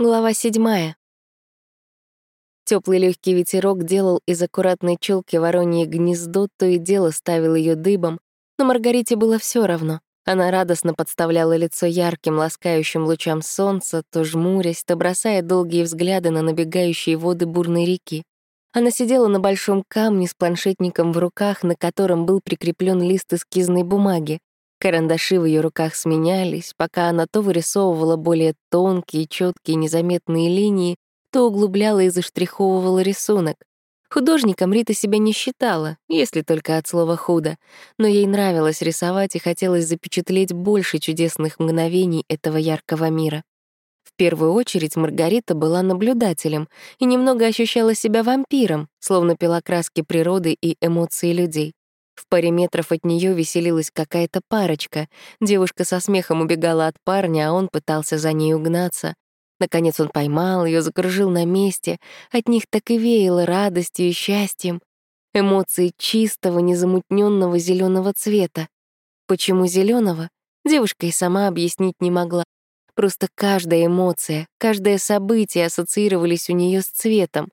Глава седьмая. Теплый легкий ветерок делал из аккуратной челки воронье гнездо, то и дело ставил ее дыбом, но Маргарите было все равно. Она радостно подставляла лицо ярким, ласкающим лучам солнца, то жмурясь, то бросая долгие взгляды на набегающие воды бурной реки. Она сидела на большом камне с планшетником в руках, на котором был прикреплен лист эскизной бумаги. Карандаши в ее руках сменялись, пока она то вырисовывала более тонкие, четкие, незаметные линии, то углубляла и заштриховывала рисунок. Художником Рита себя не считала, если только от слова «худо», но ей нравилось рисовать и хотелось запечатлеть больше чудесных мгновений этого яркого мира. В первую очередь Маргарита была наблюдателем и немного ощущала себя вампиром, словно пила краски природы и эмоции людей. В паре метров от нее веселилась какая-то парочка. Девушка со смехом убегала от парня, а он пытался за ней угнаться. Наконец он поймал ее, закружил на месте. От них так и веяло радостью и счастьем. Эмоции чистого, незамутненного зеленого цвета. Почему зеленого? Девушка и сама объяснить не могла. Просто каждая эмоция, каждое событие ассоциировались у нее с цветом.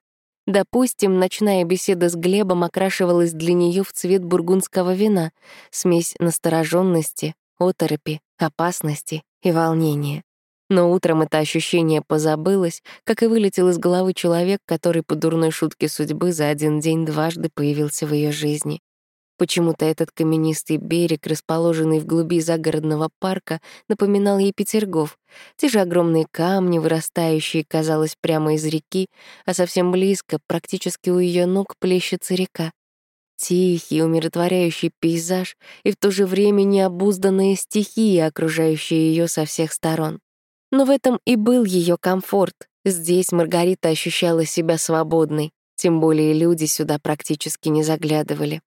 Допустим, ночная беседа с Глебом окрашивалась для нее в цвет бургундского вина, смесь настороженности, оторопи, опасности и волнения. Но утром это ощущение позабылось, как и вылетел из головы человек, который по дурной шутке судьбы за один день дважды появился в ее жизни. Почему-то этот каменистый берег, расположенный в глуби загородного парка, напоминал ей Петергоф. Те же огромные камни, вырастающие, казалось, прямо из реки, а совсем близко, практически у ее ног, плещется река. Тихий, умиротворяющий пейзаж и в то же время необузданная стихия, окружающая ее со всех сторон. Но в этом и был ее комфорт. Здесь Маргарита ощущала себя свободной, тем более люди сюда практически не заглядывали.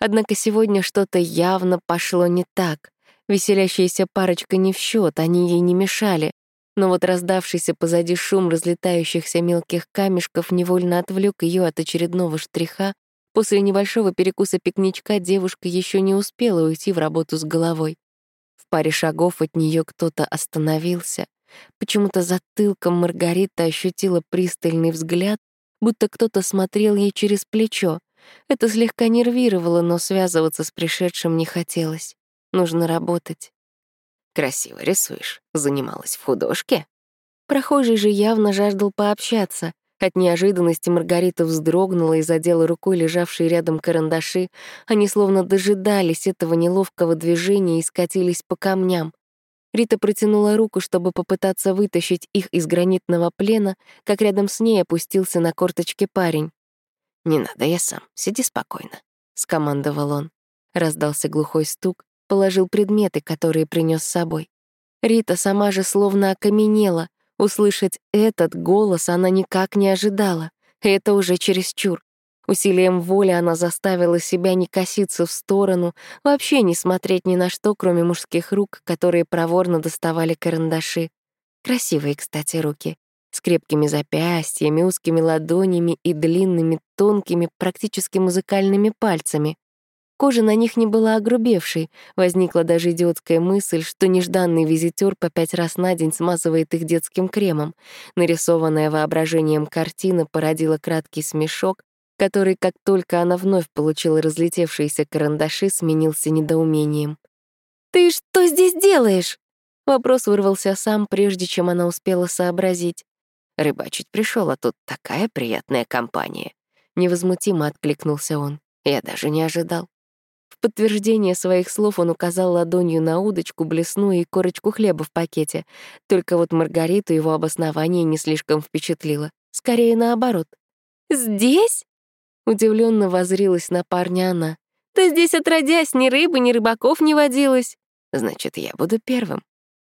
Однако сегодня что-то явно пошло не так. Веселящаяся парочка не в счет, они ей не мешали. Но вот раздавшийся позади шум разлетающихся мелких камешков невольно отвлек ее от очередного штриха. После небольшого перекуса пикничка девушка еще не успела уйти в работу с головой. В паре шагов от нее кто-то остановился. Почему-то затылком Маргарита ощутила пристальный взгляд, будто кто-то смотрел ей через плечо. Это слегка нервировало, но связываться с пришедшим не хотелось. Нужно работать. «Красиво рисуешь. Занималась в художке?» Прохожий же явно жаждал пообщаться. От неожиданности Маргарита вздрогнула и задела рукой лежавшие рядом карандаши. Они словно дожидались этого неловкого движения и скатились по камням. Рита протянула руку, чтобы попытаться вытащить их из гранитного плена, как рядом с ней опустился на корточки парень. «Не надо, я сам. Сиди спокойно», — скомандовал он. Раздался глухой стук, положил предметы, которые принес с собой. Рита сама же словно окаменела. Услышать этот голос она никак не ожидала. Это уже чересчур. Усилием воли она заставила себя не коситься в сторону, вообще не смотреть ни на что, кроме мужских рук, которые проворно доставали карандаши. Красивые, кстати, руки с крепкими запястьями, узкими ладонями и длинными, тонкими, практически музыкальными пальцами. Кожа на них не была огрубевшей, возникла даже идиотская мысль, что нежданный визитер по пять раз на день смазывает их детским кремом. Нарисованная воображением картина породила краткий смешок, который, как только она вновь получила разлетевшиеся карандаши, сменился недоумением. «Ты что здесь делаешь?» Вопрос вырвался сам, прежде чем она успела сообразить. Рыбачить пришел, а тут такая приятная компания. Невозмутимо откликнулся он. Я даже не ожидал. В подтверждение своих слов он указал ладонью на удочку, блесну и корочку хлеба в пакете. Только вот Маргариту его обоснование не слишком впечатлило. Скорее наоборот. «Здесь?» Удивленно возрилась на парня она. «Да здесь отродясь ни рыбы, ни рыбаков не водилось». «Значит, я буду первым»,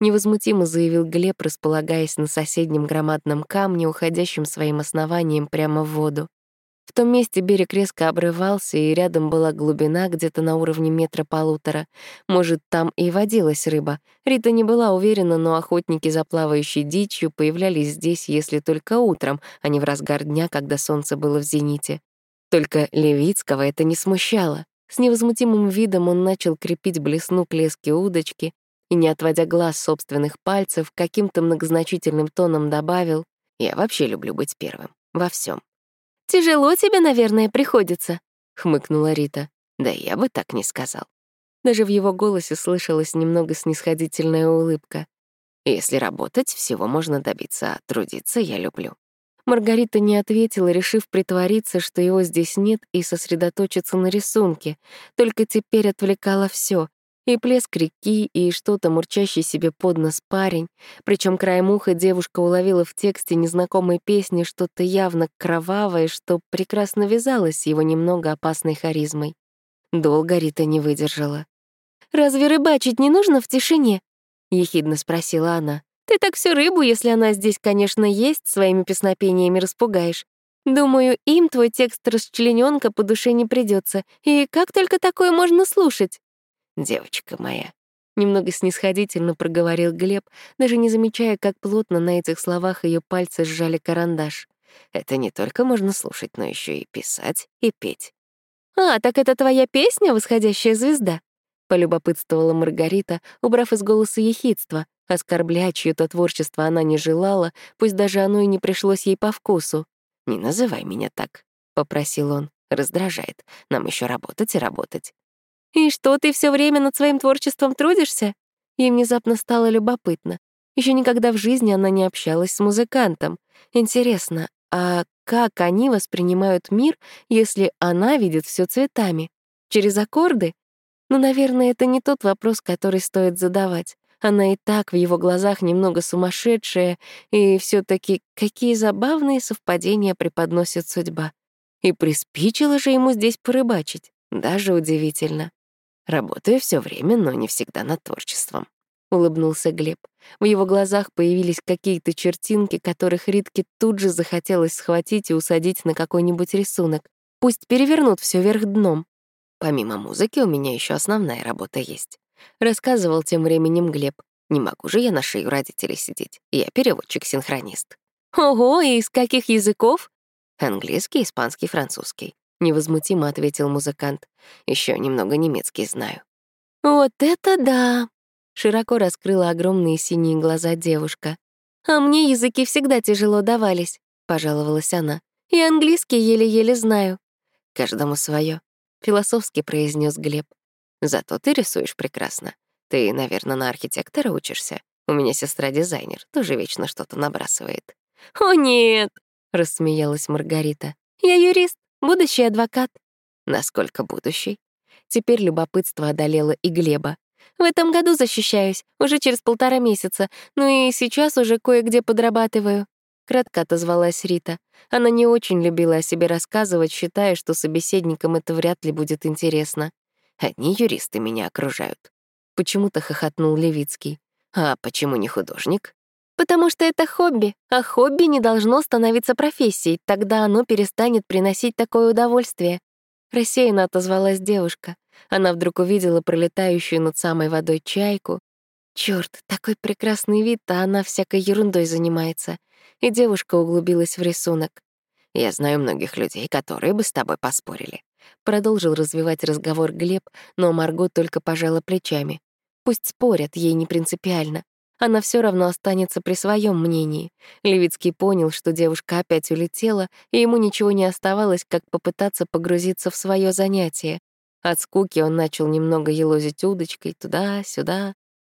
невозмутимо заявил Глеб, располагаясь на соседнем громадном камне, уходящем своим основанием прямо в воду. В том месте берег резко обрывался, и рядом была глубина где-то на уровне метра полутора. Может, там и водилась рыба. Рита не была уверена, но охотники за плавающей дичью появлялись здесь, если только утром, а не в разгар дня, когда солнце было в зените. Только Левицкого это не смущало. С невозмутимым видом он начал крепить блесну к леске удочки, и, не отводя глаз собственных пальцев, каким-то многозначительным тоном добавил «Я вообще люблю быть первым. Во всем. «Тяжело тебе, наверное, приходится», — хмыкнула Рита. «Да я бы так не сказал». Даже в его голосе слышалась немного снисходительная улыбка. «Если работать, всего можно добиться, а трудиться я люблю». Маргарита не ответила, решив притвориться, что его здесь нет, и сосредоточиться на рисунке. Только теперь отвлекала все: И плеск реки, и что-то мурчащий себе под нос парень. Причем краем уха девушка уловила в тексте незнакомой песни что-то явно кровавое, что прекрасно вязалось с его немного опасной харизмой. Долго Рита не выдержала. «Разве рыбачить не нужно в тишине?» — ехидно спросила она. Ты так всю рыбу, если она здесь, конечно, есть, своими песнопениями распугаешь. Думаю, им твой текст расчленёнка по душе не придется. И как только такое можно слушать? Девочка моя. Немного снисходительно проговорил Глеб, даже не замечая, как плотно на этих словах ее пальцы сжали карандаш. Это не только можно слушать, но еще и писать, и петь. «А, так это твоя песня, «Восходящая звезда»?» — полюбопытствовала Маргарита, убрав из голоса ехидство, Оскорблять чьё-то творчество она не желала, пусть даже оно и не пришлось ей по вкусу. «Не называй меня так», — попросил он. «Раздражает. Нам еще работать и работать». «И что, ты все время над своим творчеством трудишься?» Ей внезапно стало любопытно. Еще никогда в жизни она не общалась с музыкантом. Интересно, а как они воспринимают мир, если она видит все цветами? Через аккорды? Ну, наверное, это не тот вопрос, который стоит задавать. Она и так в его глазах немного сумасшедшая, и все таки какие забавные совпадения преподносит судьба. И приспичило же ему здесь порыбачить. Даже удивительно. Работаю все время, но не всегда над творчеством. Улыбнулся Глеб. В его глазах появились какие-то чертинки, которых Ритке тут же захотелось схватить и усадить на какой-нибудь рисунок. Пусть перевернут все вверх дном. Помимо музыки у меня еще основная работа есть. Рассказывал тем временем Глеб. Не могу же я на шею родителей сидеть. Я переводчик-синхронист. Ого, и из каких языков? Английский, испанский, французский. Невозмутимо ответил музыкант. Еще немного немецкий знаю. Вот это да! Широко раскрыла огромные синие глаза девушка. «А мне языки всегда тяжело давались», — пожаловалась она. «И английский еле-еле знаю». «Каждому свое, философски произнес Глеб. Зато ты рисуешь прекрасно. Ты, наверное, на архитектора учишься. У меня сестра дизайнер, тоже вечно что-то набрасывает. «О, нет!» — рассмеялась Маргарита. «Я юрист, будущий адвокат». Насколько будущий? Теперь любопытство одолело и Глеба. В этом году защищаюсь, уже через полтора месяца, ну и сейчас уже кое-где подрабатываю. Кратко отозвалась Рита. Она не очень любила о себе рассказывать, считая, что собеседникам это вряд ли будет интересно. Одни юристы меня окружают. Почему-то хохотнул Левицкий. А почему не художник? Потому что это хобби, а хобби не должно становиться профессией, тогда оно перестанет приносить такое удовольствие. Рассеянно отозвалась девушка. Она вдруг увидела пролетающую над самой водой чайку. Черт, такой прекрасный вид, а она всякой ерундой занимается. И девушка углубилась в рисунок. Я знаю многих людей, которые бы с тобой поспорили. Продолжил развивать разговор Глеб, но Марго только пожала плечами. Пусть спорят, ей не принципиально. Она все равно останется при своем мнении. Левицкий понял, что девушка опять улетела, и ему ничего не оставалось, как попытаться погрузиться в свое занятие. От скуки он начал немного елозить удочкой туда-сюда.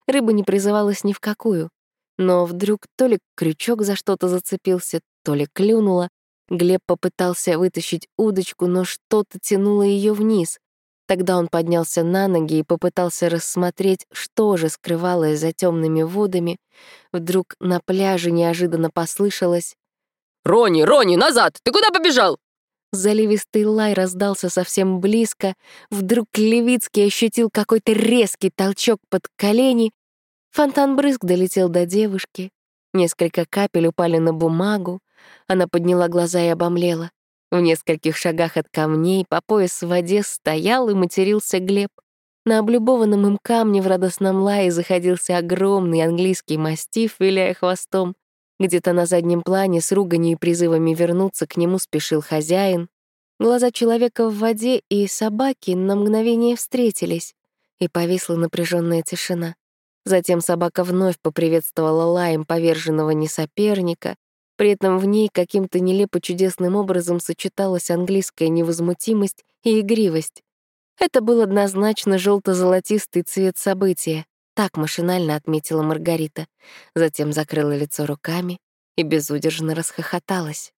Рыба не призывалась ни в какую. Но вдруг то ли крючок за что-то зацепился, то ли клюнула, Глеб попытался вытащить удочку, но что-то тянуло ее вниз. Тогда он поднялся на ноги и попытался рассмотреть, что же скрывалось за темными водами. Вдруг на пляже неожиданно послышалось «Рони, Рони, назад! Ты куда побежал?» Заливистый лай раздался совсем близко. Вдруг Левицкий ощутил какой-то резкий толчок под колени. Фонтан брызг долетел до девушки. Несколько капель упали на бумагу. Она подняла глаза и обомлела. В нескольких шагах от камней по пояс в воде стоял и матерился Глеб. На облюбованном им камне в радостном лае заходился огромный английский мастиф, виляя хвостом. Где-то на заднем плане с руганью и призывами вернуться к нему спешил хозяин. Глаза человека в воде и собаки на мгновение встретились, и повисла напряженная тишина. Затем собака вновь поприветствовала лаем поверженного несоперника, при этом в ней каким-то нелепо чудесным образом сочеталась английская невозмутимость и игривость. Это был однозначно желто золотистый цвет события, так машинально отметила Маргарита. Затем закрыла лицо руками и безудержно расхохоталась.